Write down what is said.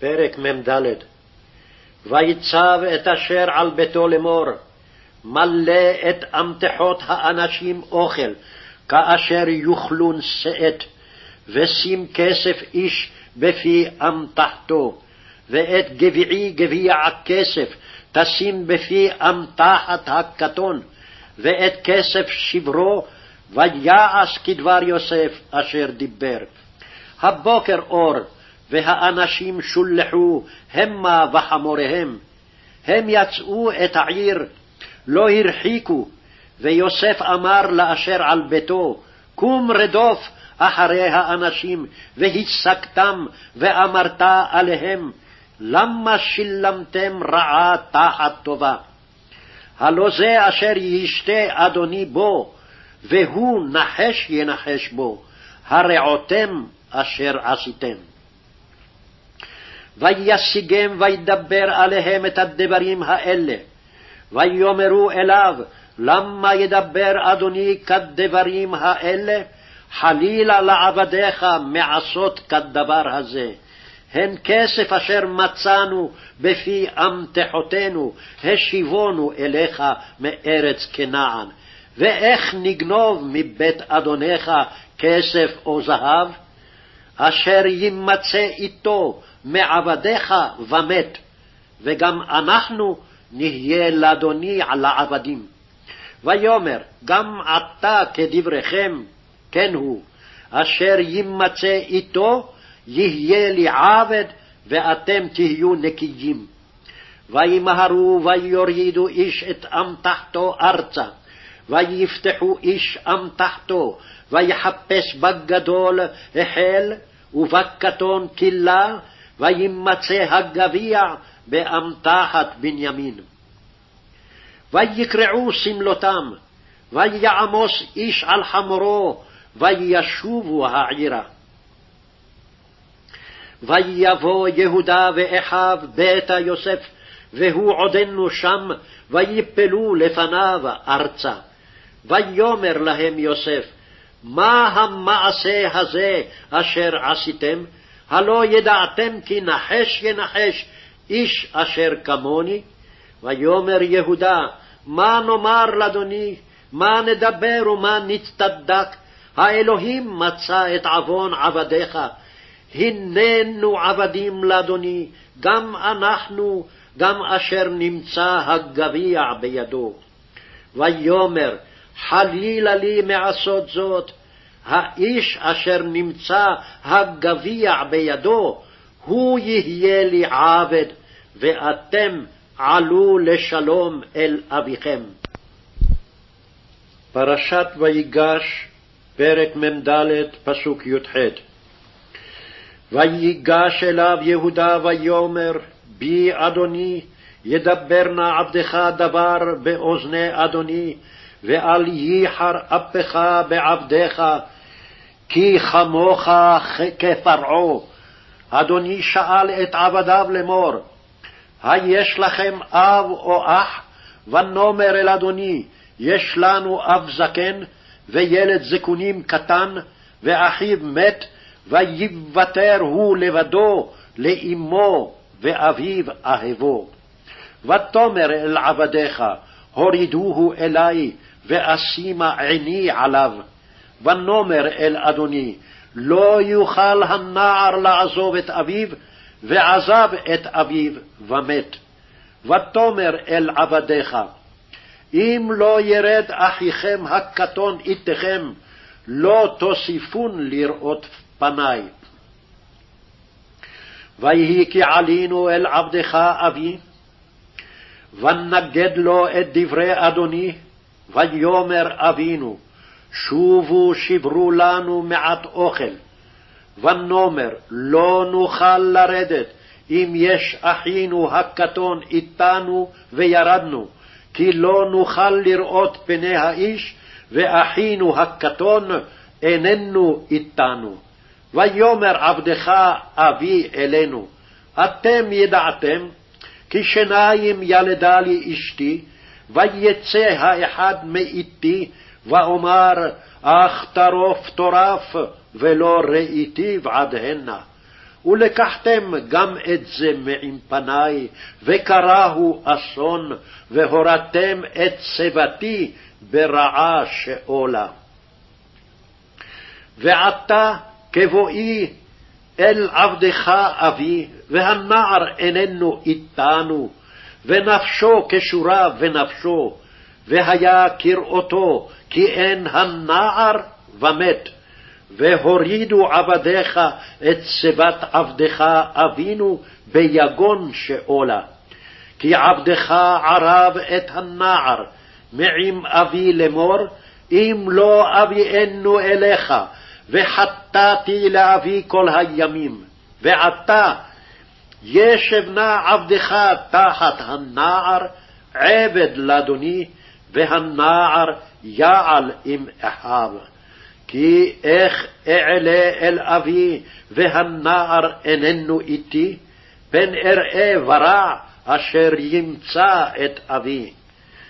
פרק מ"ד ויצב את אשר על ביתו לאמור, מלא את אמתחות האנשים אוכל, כאשר יאכלון שאת, ושים כסף איש בפי אמתחתו, ואת גביעי גביע הכסף תשים בפי אמתחת הקטון, ואת כסף שברו, ויעש כדבר יוסף אשר דיבר. הבוקר אור, והאנשים שולחו המה וחמוריהם. הם יצאו את העיר, לא הרחיקו, ויוסף אמר לאשר על ביתו, קום רדוף אחרי האנשים, והשגתם, ואמרת עליהם, למה שילמתם רעה תחת טובה? הלא זה אשר ישתה אדוני בו, והוא נחש ינחש בו, הרעותם אשר עשיתם. וישיגם וידבר עליהם את הדברים האלה. ויאמרו אליו, למה ידבר אדוני כדברים האלה? חלילה לעבדיך מעשות כדבר הזה. הן כסף אשר מצאנו בפי אמתחותינו, השיבונו אליך מארץ כנען. ואיך נגנוב מבית אדונך כסף או זהב? אשר יימצא איתו מעבדיך ומת, וגם אנחנו נהיה לאדוני על העבדים. ויאמר, גם עתה כדבריכם, כן הוא, אשר יימצא איתו, יהיה לי עבד, ואתם תהיו נקיים. וימהרו ויורידו איש את אמתחתו ארצה, ויפתחו איש אמתחתו, ויחפש בגדול החל, ובקטון כלה, וימצא הגביע באמתחת בנימין. ויקרעו סמלותם, ויעמוס איש על חמורו, וישובו העירה. ויבוא יהודה ואחיו ביתה יוסף, והוא עודנו שם, ויפלו לפניו ארצה. ויאמר להם יוסף, מה המעשה הזה אשר עשיתם? הלא ידעתם כי נחש ינחש איש אשר כמוני? ויאמר יהודה, מה נאמר לאדוני? מה נדבר ומה נצטדק? האלוהים מצא את עוון עבדיך. הננו עבדים לאדוני, גם אנחנו, גם אשר נמצא הגביע בידו. ויאמר, חלילה לי מעשות זאת, האיש אשר נמצא הגביע בידו, הוא יהיה לי עבד, ואתם עלו לשלום אל אביכם. פרשת ויגש, פרק מ"ד, פסוק י"ח ויגש אליו יהודה ויאמר, בי אדוני, ידבר נא עבדך דבר באוזני אדוני, ואל ייחר אפך בעבדיך, כי כמוך כפרעה. אדוני שאל את עבדיו לאמור, היש לכם אב או אח? ונאמר אל אדוני, יש לנו אב זקן, וילד זקונים קטן, ואחיו מת, ויוותר הוא לבדו לאמו ואביו אהבו. ותאמר אל עבדיך, הורידוהו אלי, ואשימה עיני עליו. ונאמר אל אדוני, לא יוכל הנער לעזוב את אביו, ועזב את אביו ומת. ותאמר אל עבדיך, אם לא ירד אחיכם הקטון איתכם, לא תוסיפון לראות פני. ויהי כי עלינו אל עבדך אבי, ונגד לו את דברי אדוני, ויאמר אבינו, שובו שברו לנו מעט אוכל. ונאמר, לא נוכל לרדת, אם יש אחינו הקטון איתנו וירדנו, כי לא נוכל לראות פני האיש, ואחינו הקטון איננו איתנו. ויאמר עבדך אבי אלינו, אתם ידעתם, כי שניים ילדה לי אשתי, ויצא האחד מאיתי, ואומר, אך טרוף טורף, ולא ראיתיו עד הנה. ולקחתם גם את זה מעם פני, וקראהו אסון, והורדתם את שיבתי ברעה שאולה. ועתה כבואי אל עבדך אבי, והנער איננו איתנו, ונפשו קשורה ונפשו, והיה כראותו, כי אין הנער ומת. והורידו עבדיך את שיבת עבדך אבינו ביגון שאולה. כי עבדך ערב את הנער מעם אבי לאמור, אם לא אביאנו אליך, וחטאתי לאבי כל הימים. ועתה ישב נא עבדך תחת הנער, עבד לאדוני, והנער יעל עם אחיו. כי איך אעלה אל אבי, והנער איננו איתי, פן אראה ורע אשר ימצא את אבי.